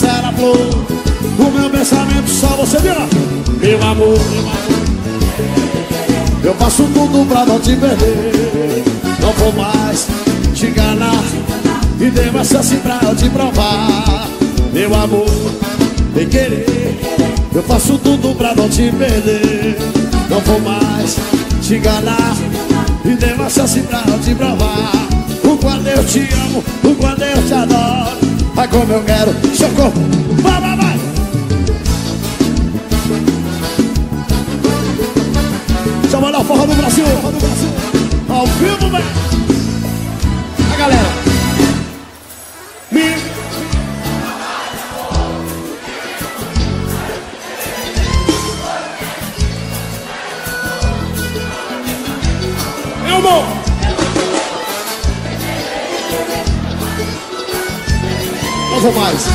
beija-flor O meu pensamento só você vira Meu amor, meu amor. Eu faço tudo pra não te perder. Não vou mais te enganar. E devo essa chance pra eu te provar. Meu amor, vem querer. Eu faço tudo pra não te perder. Não vou mais te enganar. E devo essa chance pra eu te provar. O quanto eu te amo, adoro Ai como eu quero, socorro. Vai, vai, vai. Deixa eu mandar o forró do Brasil, Ao vivo, velho. A galera. Me. Meu amor vou mais.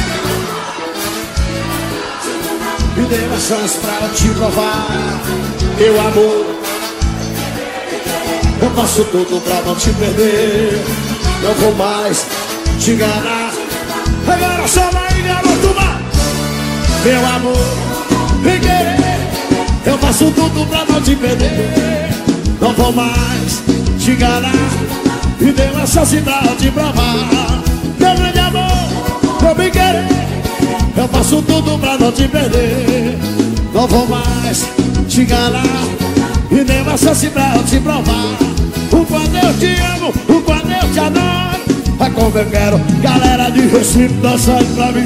Me dê uma chance pra te provar Meu amor. Eu faço tudo pra não te perder. Não vou mais te enganar. Agora chama aí, garoto, vai. Meu amor, vem querer Eu faço tudo pra não te perder. Não vou mais te enganar. E dê uma chance pra te provar vou me querer. Eu faço tudo pra não te perder. Não vou mais te enganar. E dê uma chance pra eu te provar. O quanto eu te amo, o quanto eu te adoro. É como eu quero, galera de Recife dançando pra mim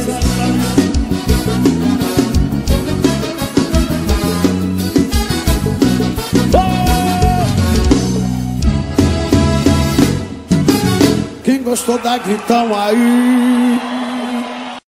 Quem gostou da gritão aí